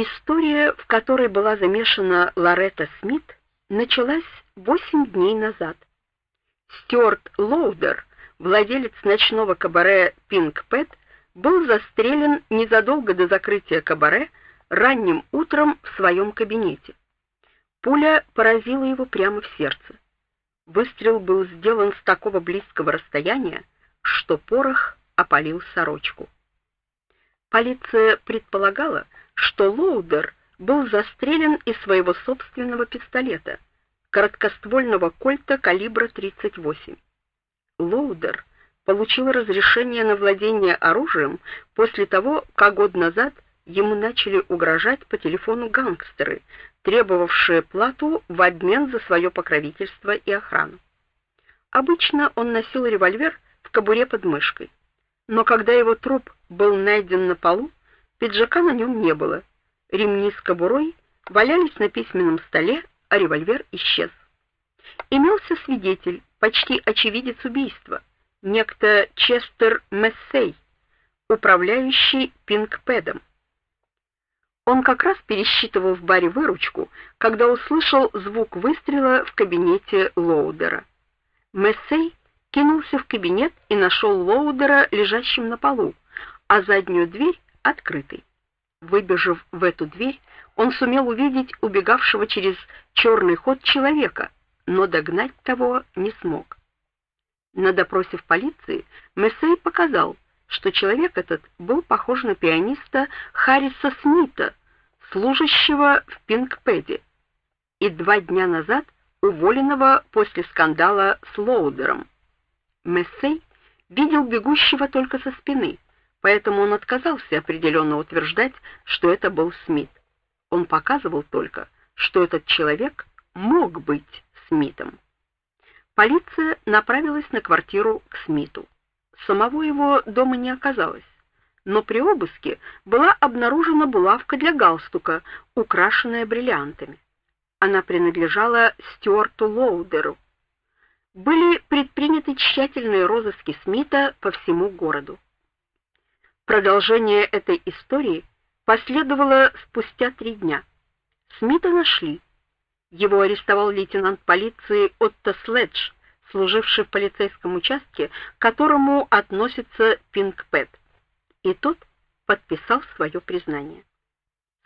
История, в которой была замешана Лоретта Смит, началась восемь дней назад. Стюарт Лоудер, владелец ночного кабаре Pink Pet, был застрелен незадолго до закрытия кабаре ранним утром в своем кабинете. Пуля поразила его прямо в сердце. Выстрел был сделан с такого близкого расстояния, что порох опалил сорочку. Полиция предполагала, что Лоудер был застрелен из своего собственного пистолета, короткоствольного кольта калибра 38. Лоудер получил разрешение на владение оружием после того, как год назад ему начали угрожать по телефону гангстеры, требовавшие плату в обмен за свое покровительство и охрану. Обычно он носил револьвер в кобуре под мышкой. Но когда его труп был найден на полу, пиджака на нем не было. Ремни с кобурой валялись на письменном столе, а револьвер исчез. Имелся свидетель, почти очевидец убийства, некто Честер Мессей, управляющий Пинкпедом. Он как раз пересчитывал в баре выручку, когда услышал звук выстрела в кабинете Лоудера. Мессей кинулся в кабинет и нашел Лоудера лежащим на полу, а заднюю дверь открытой. Выбежав в эту дверь, он сумел увидеть убегавшего через черный ход человека, но догнать того не смог. На допросе в полиции Мессей показал, что человек этот был похож на пианиста Харриса Смита, служащего в Пинкпеде, и два дня назад уволенного после скандала с Лоудером. Мессей видел бегущего только со спины, поэтому он отказался определенно утверждать, что это был Смит. Он показывал только, что этот человек мог быть Смитом. Полиция направилась на квартиру к Смиту. Самого его дома не оказалось, но при обыске была обнаружена булавка для галстука, украшенная бриллиантами. Она принадлежала Стюарту Лоудеру. Были предприняты тщательные розыски Смита по всему городу. Продолжение этой истории последовало спустя три дня. Смита нашли. Его арестовал лейтенант полиции Отто Следж, служивший в полицейском участке, к которому относится Пинкпэт. И тот подписал свое признание.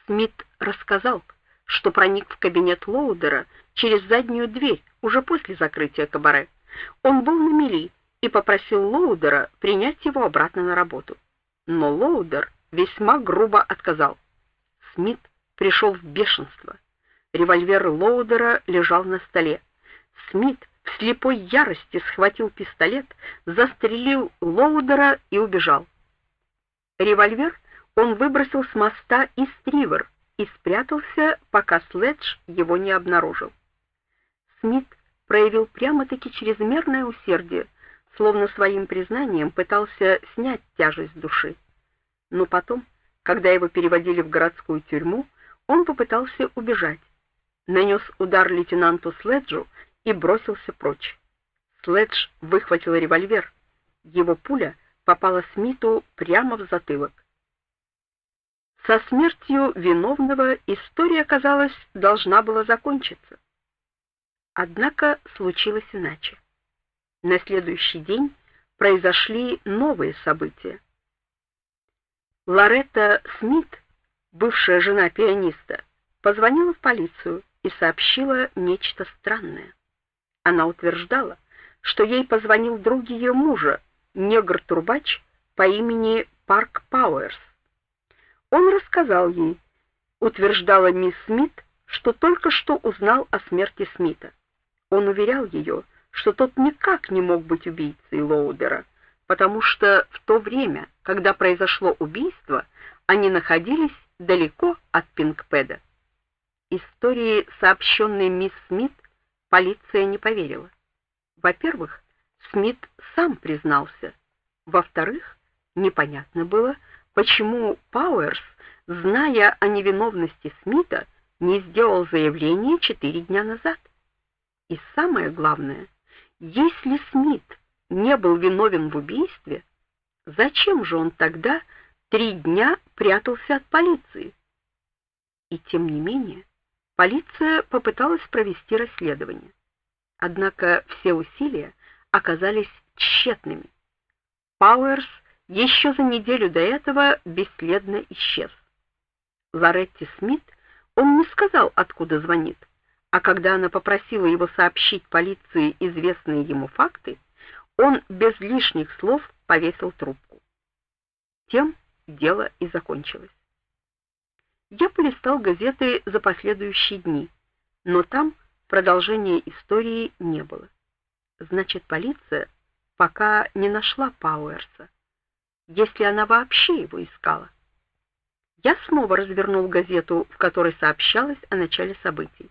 Смит рассказал, что проник в кабинет Лоудера через заднюю дверь уже после закрытия кабаре. Он был на мели и попросил Лоудера принять его обратно на работу. Но Лоудер весьма грубо отказал. Смит пришел в бешенство. Револьвер Лоудера лежал на столе. Смит в слепой ярости схватил пистолет, застрелил Лоудера и убежал. Револьвер он выбросил с моста из Тривер и спрятался, пока Следж его не обнаружил. Смит проявил прямо-таки чрезмерное усердие, словно своим признанием пытался снять тяжесть души. Но потом, когда его переводили в городскую тюрьму, он попытался убежать нанес удар лейтенанту Следжу и бросился прочь. Следж выхватил револьвер. Его пуля попала Смиту прямо в затылок. Со смертью виновного история, казалось, должна была закончиться. Однако случилось иначе. На следующий день произошли новые события. Лоретта Смит, бывшая жена пианиста, позвонила в полицию и сообщила нечто странное. Она утверждала, что ей позвонил друг ее мужа, негр-трубач по имени Парк Пауэрс. Он рассказал ей, утверждала мисс Смит, что только что узнал о смерти Смита. Он уверял ее, что тот никак не мог быть убийцей Лоудера, потому что в то время, когда произошло убийство, они находились далеко от Пинкпеда. Истории, сообщенной мисс Смит, полиция не поверила. Во-первых, Смит сам признался. Во-вторых, непонятно было, почему Пауэрс, зная о невиновности Смита, не сделал заявление четыре дня назад. И самое главное, если Смит не был виновен в убийстве, зачем же он тогда три дня прятался от полиции? И тем не менее, полиция попыталась провести расследование. Однако все усилия оказались тщетными. Пауэрс еще за неделю до этого бесследно исчез. Лоретти Смит он не сказал, откуда звонит, а когда она попросила его сообщить полиции известные ему факты, он без лишних слов повесил трубку. Тем дело и закончилось. Я полистал газеты за последующие дни, но там продолжения истории не было. Значит, полиция пока не нашла Пауэрса, если она вообще его искала. Я снова развернул газету, в которой сообщалось о начале событий.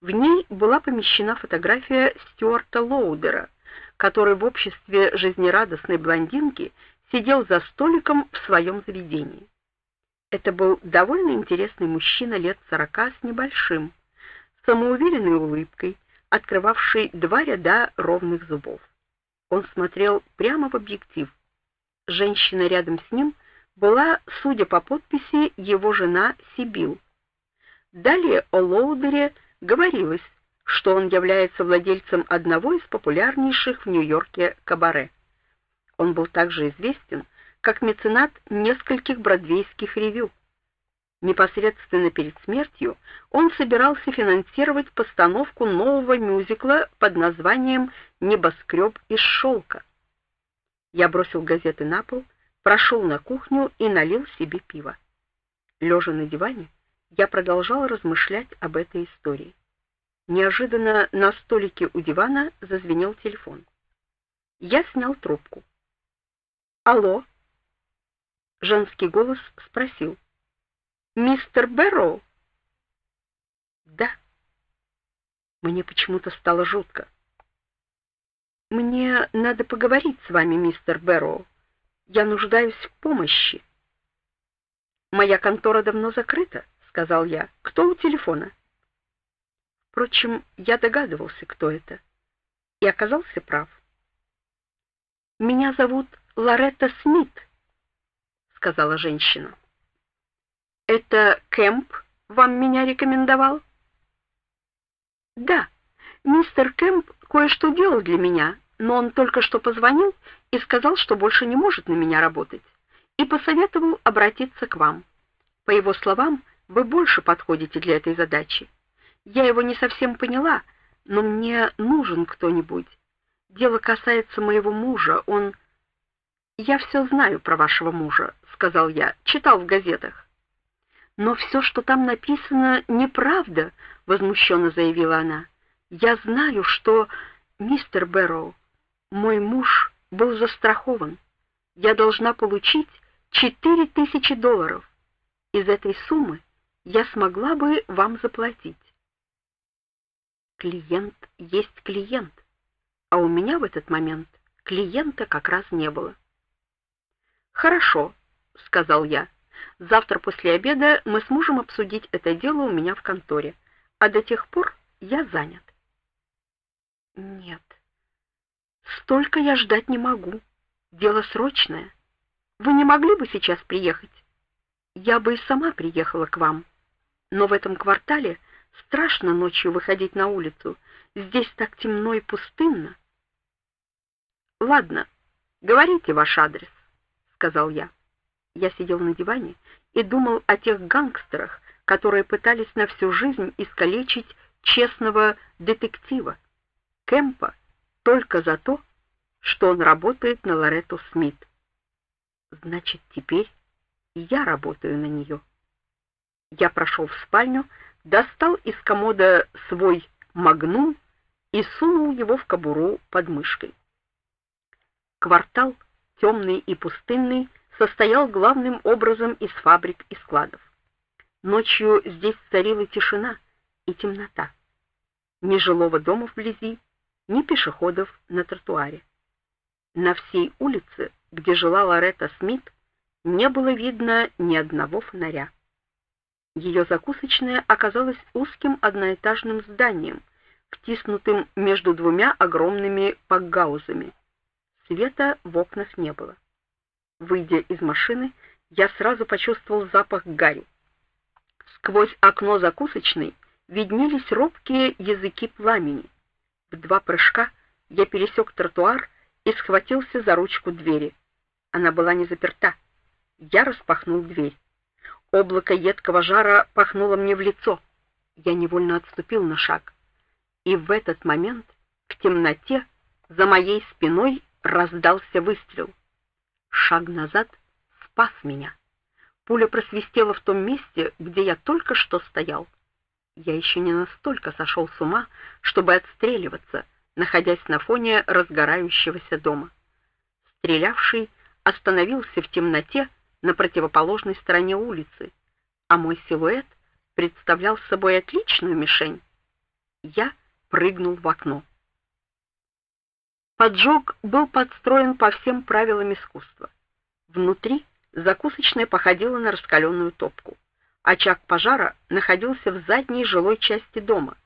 В ней была помещена фотография Стюарта Лоудера, который в обществе жизнерадостной блондинки сидел за столиком в своем заведении. Это был довольно интересный мужчина лет сорока с небольшим, самоуверенной улыбкой, открывавший два ряда ровных зубов. Он смотрел прямо в объектив. Женщина рядом с ним была, судя по подписи, его жена Сибил. Далее о Лоудере говорилось, что он является владельцем одного из популярнейших в Нью-Йорке кабаре. Он был также известен как меценат нескольких бродвейских ревю. Непосредственно перед смертью он собирался финансировать постановку нового мюзикла под названием Небоскреб из шелка». Я бросил газеты на пол, прошел на кухню и налил себе пиво. Лежа на диване, я продолжал размышлять об этой истории. Неожиданно на столике у дивана зазвенел телефон. Я снял трубку. Алло. Женский голос спросил: Мистер Бэрроу? Да. Мне почему-то стало жутко. Мне надо поговорить с вами, мистер Бэрроу. Я нуждаюсь в помощи. Моя контора давно закрыта, сказал я. Кто у телефона? Впрочем, я догадывался, кто это, и оказался прав. Меня зовут Лоретта Смит, сказала женщина. Это Кэмп вам меня рекомендовал? Да. Мистер Кэмп кое-что делал для меня, но он только что позвонил и сказал, что больше не может на меня работать, и посоветовал обратиться к вам. По его словам, вы больше подходите для этой задачи. Я его не совсем поняла, но мне нужен кто-нибудь. Дело касается моего мужа. Он Я все знаю про вашего мужа, сказал я. Читал в газетах. Но все, что там написано, неправда, возмущенно заявила она. Я знаю, что мистер Бэрроу, мой муж был застрахован. Я должна получить четыре тысячи долларов. Из этой суммы я смогла бы вам заплатить. Клиент есть клиент, а у меня в этот момент клиента как раз не было. Хорошо, сказал я. Завтра после обеда мы сможем обсудить это дело у меня в конторе, а до тех пор я занят. Нет. Столько я ждать не могу. Дело срочное. Вы не могли бы сейчас приехать? Я бы и сама приехала к вам. Но в этом квартале страшно ночью выходить на улицу. Здесь так темно и пустынно. Ладно, говорите ваш адрес, сказал я. Я сидел на диване и думал о тех гангстерах, которые пытались на всю жизнь искалечить честного детектива Кемпа только за то, что он работает на Лоретту Смит. Значит, теперь я работаю на нее. Я прошел в спальню, достал из комода свой магнум и сунул его в кобуру под мышкой. Квартал, темный и пустынный, состоял главным образом из фабрик и складов. Ночью здесь царила тишина и темнота. Ни жилого дома вблизи, ни пешеходов на тротуаре. На всей улице, где жила Лоретта Смит, не было видно ни одного фонаря. Ее закусочная оказалась узким одноэтажным зданием, втиснутым между двумя огромными пакгаузами. Света в окнах не было. Выйдя из машины, я сразу почувствовал запах гари. Сквозь окно закусочной виднелись робкие языки пламени. В два прыжка я пересек тротуар и схватился за ручку двери. Она была не заперта. Я распахнул дверь. Облако едкого жара пахнуло мне в лицо. Я невольно отступил на шаг. И в этот момент в темноте за моей спиной раздался выстрел. Шаг назад спас меня. Пуля просвистела в том месте, где я только что стоял. Я еще не настолько сошел с ума, чтобы отстреливаться, находясь на фоне разгорающегося дома. Стрелявший остановился в темноте на противоположной стороне улицы, а мой силуэт представлял собой отличную мишень. Я прыгнул в окно. Поджог был подстроен по всем правилам искусства. Внутри закусочная походила на раскаленную топку. Очаг пожара находился в задней жилой части дома,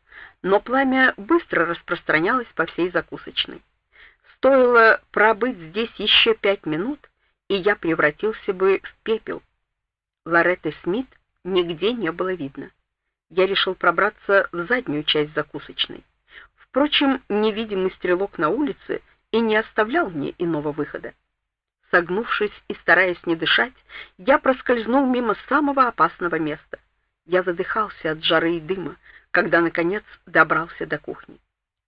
но пламя быстро распространялось по всей закусочной. Стоило пробыть здесь еще пять минут, и я превратился бы в пепел. Лоретты Смит нигде не было видно. Я решил пробраться в заднюю часть закусочной. Впрочем, невидимый стрелок на улице и не оставлял мне иного выхода. Согнувшись и стараясь не дышать, я проскользнул мимо самого опасного места. Я задыхался от жары и дыма, когда наконец добрался до кухни.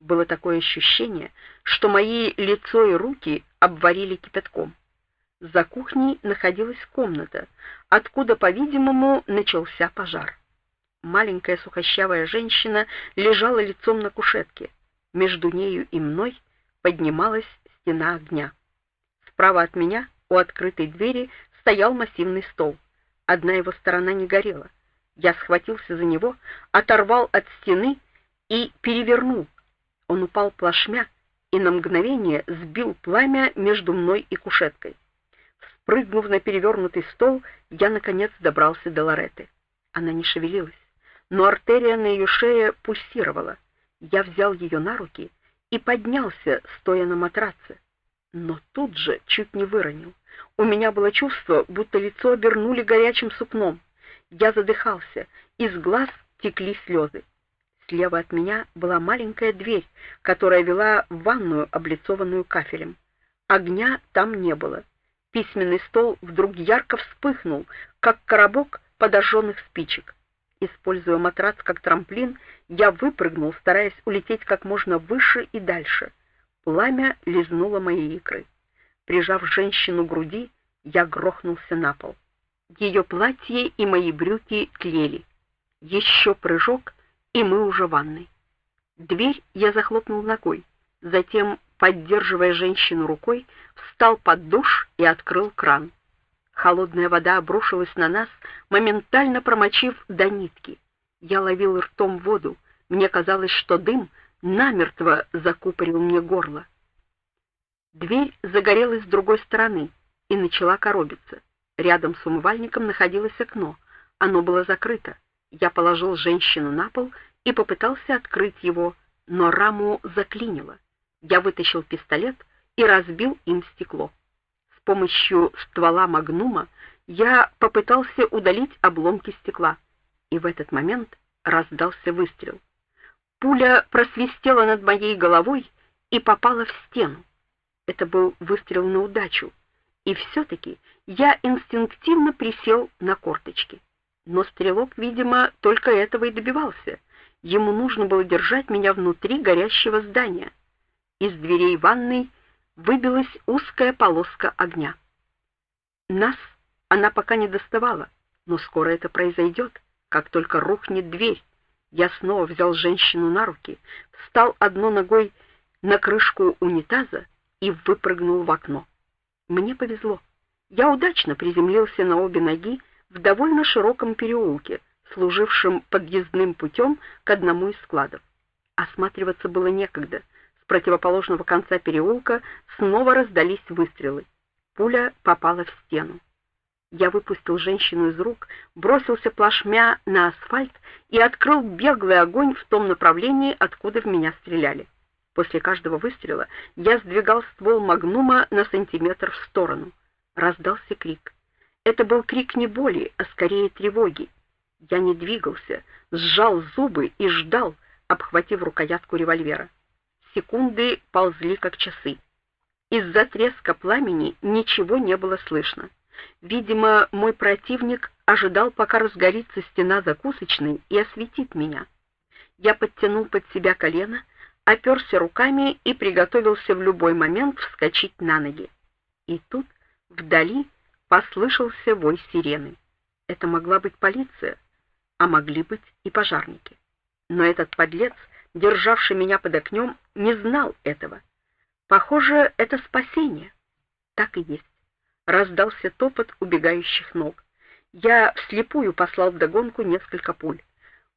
Было такое ощущение, что мои лицо и руки обварили кипятком. За кухней находилась комната, откуда, по-видимому, начался пожар. Маленькая сухощавая женщина лежала лицом на кушетке. Между нею и мной поднималась стена огня. Справа от меня, у открытой двери, стоял массивный стол. Одна его сторона не горела. Я схватился за него, оторвал от стены и перевернул. Он упал плашмя и на мгновение сбил пламя между мной и кушеткой. Спрыгнув на перевернутый стол, я наконец добрался до Лореты. Она не шевелилась, но артерия на ее шее пульсировала. Я взял ее на руки и поднялся, стоя на матраце, но тут же чуть не выронил. У меня было чувство, будто лицо обернули горячим сукном. Я задыхался, из глаз текли слезы. Слева от меня была маленькая дверь, которая вела в ванную, облицованную кафелем. Огня там не было. Письменный стол вдруг ярко вспыхнул, как коробок подожженных спичек. Используя матрац как трамплин, я выпрыгнул, стараясь улететь как можно выше и дальше. Пламя лизнуло мои икры. Прижав женщину к груди, я грохнулся на пол. Ее платье и мои брюки тлели. Еще прыжок, и мы уже в ванной. Дверь я захлопнул ногой, затем, поддерживая женщину рукой, встал под душ и открыл кран. Холодная вода обрушилась на нас, моментально промочив до нитки. Я ловил ртом воду. Мне казалось, что дым намертво закупорил мне горло. Дверь загорелась с другой стороны и начала коробиться. Рядом с умывальником находилось окно. Оно было закрыто. Я положил женщину на пол и попытался открыть его, но раму заклинило. Я вытащил пистолет и разбил им стекло помощью ствола магнума я попытался удалить обломки стекла, и в этот момент раздался выстрел. Пуля просвистела над моей головой и попала в стену. Это был выстрел на удачу, и все таки я инстинктивно присел на корточки. Но стрелок, видимо, только этого и добивался. Ему нужно было держать меня внутри горящего здания. Из дверей ванной выбилась узкая полоска огня. Нас она пока не доставала, но скоро это произойдет, как только рухнет дверь. Я снова взял женщину на руки, встал одной ногой на крышку унитаза и выпрыгнул в окно. Мне повезло. Я удачно приземлился на обе ноги в довольно широком переулке, служившем подъездным путем к одному из складов. Осматриваться было некогда — противоположного конца переулка снова раздались выстрелы. Пуля попала в стену. Я выпустил женщину из рук, бросился плашмя на асфальт и открыл беглый огонь в том направлении, откуда в меня стреляли. После каждого выстрела я сдвигал ствол магнума на сантиметр в сторону. Раздался крик. Это был крик не боли, а скорее тревоги. Я не двигался, сжал зубы и ждал, обхватив рукоятку револьвера. Секунды ползли как часы. Из-за треска пламени ничего не было слышно. Видимо, мой противник ожидал, пока разгорится стена закусочной и осветит меня. Я подтянул под себя колено, оперся руками и приготовился в любой момент вскочить на ноги. И тут вдали послышался вой сирены. Это могла быть полиция, а могли быть и пожарники. Но этот подлец, державший меня под окнем, не знал этого. Похоже, это спасение. Так и есть. Раздался топот убегающих ног. Я вслепую послал вдогонку несколько пуль.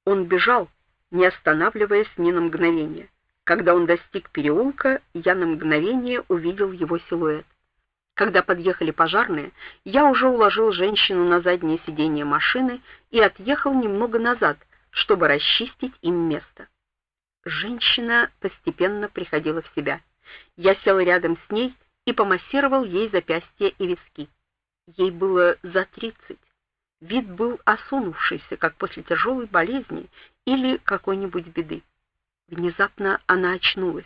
Он бежал, не останавливаясь ни на мгновение. Когда он достиг переулка, я на мгновение увидел его силуэт. Когда подъехали пожарные, я уже уложил женщину на заднее сиденье машины и отъехал немного назад, чтобы расчистить им место. Женщина постепенно приходила в себя. Я сел рядом с ней и помассировал ей запястья и виски. Ей было за тридцать. Вид был осунувшийся, как после тяжелой болезни или какой-нибудь беды. Внезапно она очнулась.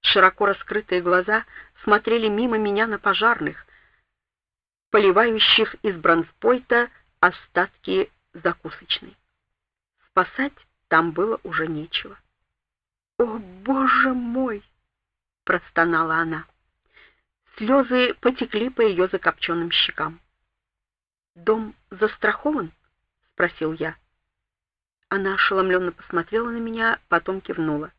Широко раскрытые глаза смотрели мимо меня на пожарных, поливающих из бронспойта остатки закусочной. Спасать там было уже нечего. "О, боже мой!" простонала она. Слезы потекли по ее закопченным щекам. "Дом застрахован?" спросил я. Она ошеломленно посмотрела на меня, потом кивнула.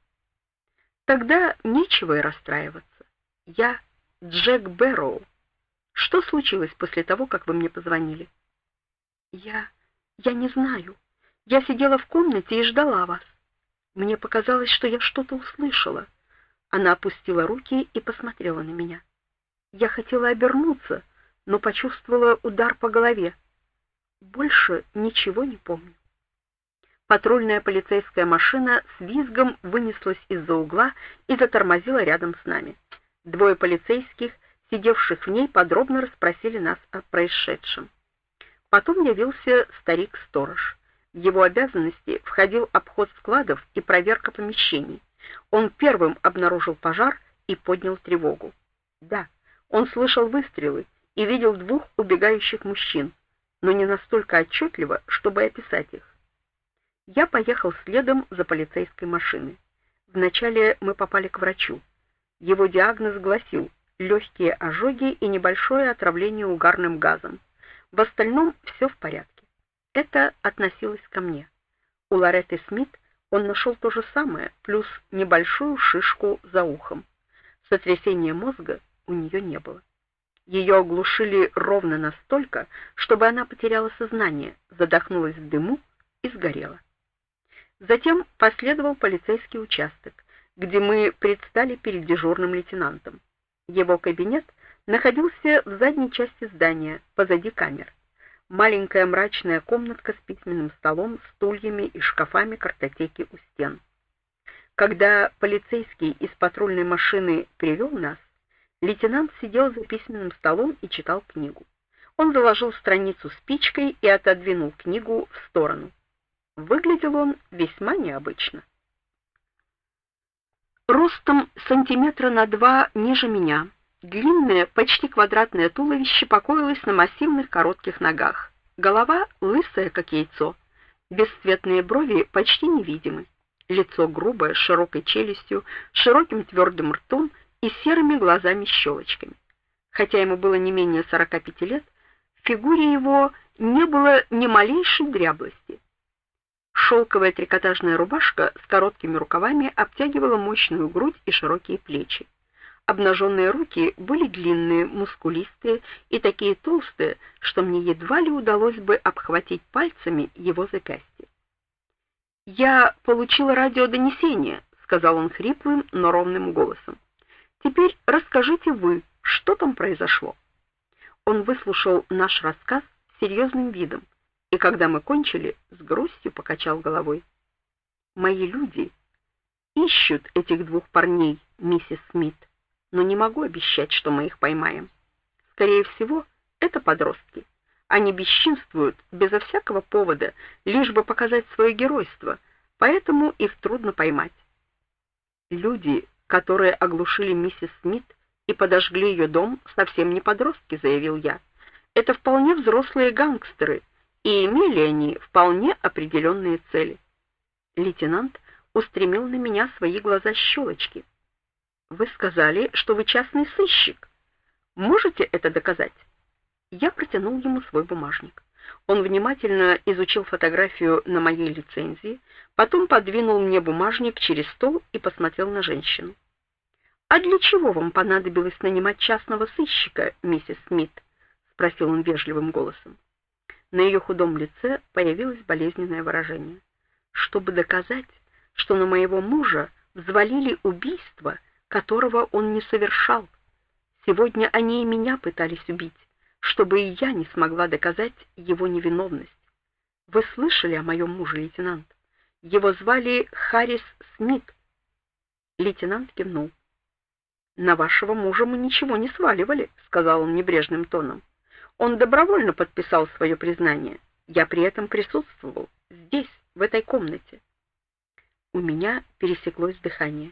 Тогда нечего и расстраиваться. Я Джек Бэрроу. Что случилось после того, как вы мне позвонили? Я я не знаю. Я сидела в комнате и ждала вас. Мне показалось, что я что-то услышала. Она опустила руки и посмотрела на меня. Я хотела обернуться, но почувствовала удар по голове. Больше ничего не помню. Патрульная полицейская машина с визгом вынеслась из-за угла и затормозила рядом с нами. Двое полицейских, сидевших в ней, подробно расспросили нас о происшедшем. Потом явился старик-сторож. В его обязанности входил обход складов и проверка помещений. Он первым обнаружил пожар и поднял тревогу. Да, он слышал выстрелы и видел двух убегающих мужчин, но не настолько отчетливо, чтобы описать их. Я поехал следом за полицейской машиной. Вначале мы попали к врачу. Его диагноз гласил: легкие ожоги и небольшое отравление угарным газом. В остальном все в порядке. Это относилось ко мне. У Лоретты Смит он нашел то же самое, плюс небольшую шишку за ухом. Сотрясения мозга у нее не было. Ее оглушили ровно настолько, чтобы она потеряла сознание, задохнулась в дыму и сгорела. Затем последовал полицейский участок, где мы предстали перед дежурным лейтенантом. Его кабинет находился в задней части здания, позади камер маленькая мрачная комнатка с письменным столом, стульями и шкафами картотеки у стен. Когда полицейский из патрульной машины привел нас, лейтенант сидел за письменным столом и читал книгу. Он заложил страницу спичкой и отодвинул книгу в сторону. Выглядел он весьма необычно. Ростом сантиметра на два ниже меня, Длинное, почти квадратное туловище покоилось на массивных коротких ногах. Голова лысая, как яйцо. Бесцветные брови почти невидимы. Лицо грубое, с широкой челюстью, широким твердым ртом и серыми глазами-щелочками. Хотя ему было не менее 45 лет, в фигуре его не было ни малейшей дряблости. Шелковая трикотажная рубашка с короткими рукавами обтягивала мощную грудь и широкие плечи. Обнаженные руки были длинные, мускулистые и такие толстые, что мне едва ли удалось бы обхватить пальцами его запястье. "Я получил радиодонесение", сказал он хриплым, но ровным голосом. "Теперь расскажите вы, что там произошло?" Он выслушал наш рассказ серьезным видом, и когда мы кончили, с грустью покачал головой. "Мои люди ищут этих двух парней, миссис Смит но не могу обещать, что мы их поймаем. Скорее всего, это подростки. Они бесчинствуют безо всякого повода, лишь бы показать свое геройство, поэтому их трудно поймать. Люди, которые оглушили миссис Смит и подожгли ее дом, совсем не подростки, заявил я. Это вполне взрослые гангстеры, и имели они вполне определенные цели. Лейтенант устремил на меня свои глаза-щелочки. Вы сказали, что вы частный сыщик. Можете это доказать? Я протянул ему свой бумажник. Он внимательно изучил фотографию на моей лицензии, потом подвинул мне бумажник через стол и посмотрел на женщину. А для чего вам понадобилось нанимать частного сыщика, миссис Смит? спросил он вежливым голосом. На ее худом лице появилось болезненное выражение. Чтобы доказать, что на моего мужа взвалили убийство, которого он не совершал. Сегодня они и меня пытались убить чтобы и я не смогла доказать его невиновность. Вы слышали о моем муже, лейтенант? Его звали Харрис Смит. Лейтенант кивнул. На вашего мужа мы ничего не сваливали, сказал он небрежным тоном. Он добровольно подписал свое признание. Я при этом присутствовал здесь, в этой комнате. У меня пересеклось дыхание.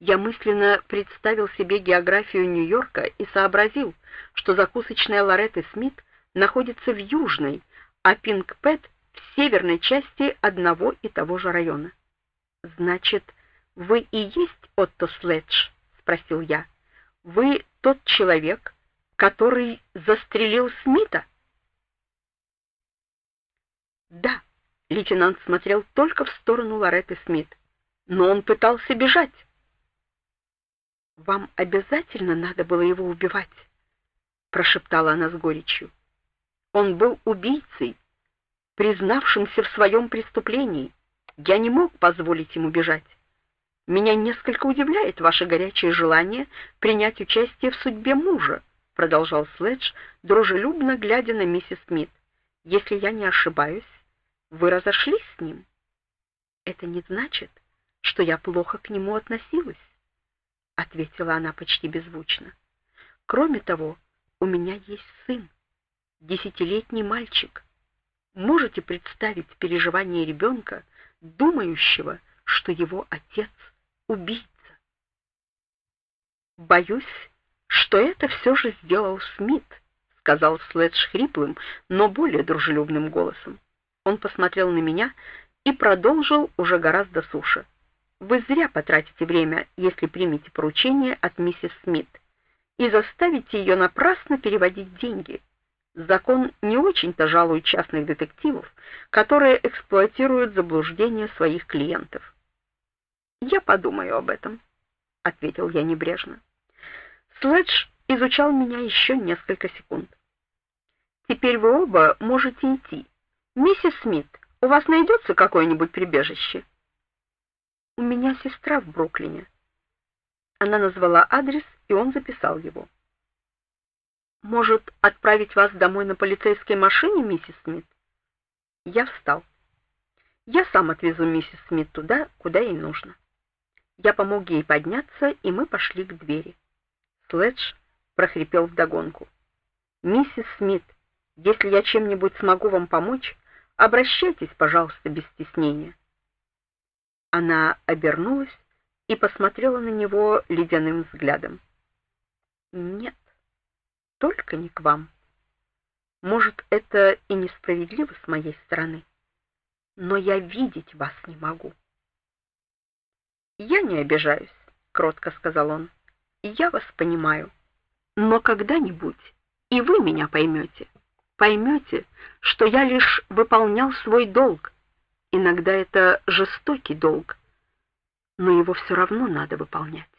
Я мысленно представил себе географию Нью-Йорка и сообразил, что закусочная Лоретты Смит находится в южной, а Пинк-Пэт в северной части одного и того же района. Значит, вы и есть Отто Следж, спросил я. Вы тот человек, который застрелил Смита? Да, лейтенант смотрел только в сторону Лоретты Смит. Но он пытался бежать. Вам обязательно надо было его убивать, прошептала она с горечью. Он был убийцей, признавшимся в своем преступлении. Я не мог позволить ему бежать. Меня несколько удивляет ваше горячее желание принять участие в судьбе мужа, продолжал Следж, дружелюбно глядя на миссис Смит. Если я не ошибаюсь, вы разошлись с ним. Это не значит, что я плохо к нему относилась ответила она почти беззвучно. Кроме того, у меня есть сын, десятилетний мальчик. Можете представить переживания ребенка, думающего, что его отец убийца? Боюсь, что это все же сделал Смит, сказал Следж хриплым, но более дружелюбным голосом. Он посмотрел на меня и продолжил уже гораздо суше. Вы зря потратите время, если примете поручение от миссис Смит и заставите ее напрасно переводить деньги. Закон не очень-то жалует частных детективов, которые эксплуатируют заблуждения своих клиентов. Я подумаю об этом, ответил я небрежно. Следж изучал меня еще несколько секунд. Теперь вы оба можете идти. Миссис Смит, у вас найдется какое-нибудь прибежище? У меня сестра в Бруклине. Она назвала адрес, и он записал его. Может, отправить вас домой на полицейской машине, миссис Смит? Я встал. Я сам отвезу миссис Смит туда, куда ей нужно. Я помог ей подняться, и мы пошли к двери. Следж прохрипел вдогонку: "Миссис Смит, если я чем-нибудь смогу вам помочь, обращайтесь, пожалуйста, без стеснения. Она обернулась и посмотрела на него ледяным взглядом. Нет. Только не к вам. Может, это и несправедливо с моей стороны, но я видеть вас не могу. Я не обижаюсь, кротко сказал он. Я вас понимаю. Но когда-нибудь и вы меня поймете. Поймете, что я лишь выполнял свой долг Иногда это жестокий долг, но его все равно надо выполнять.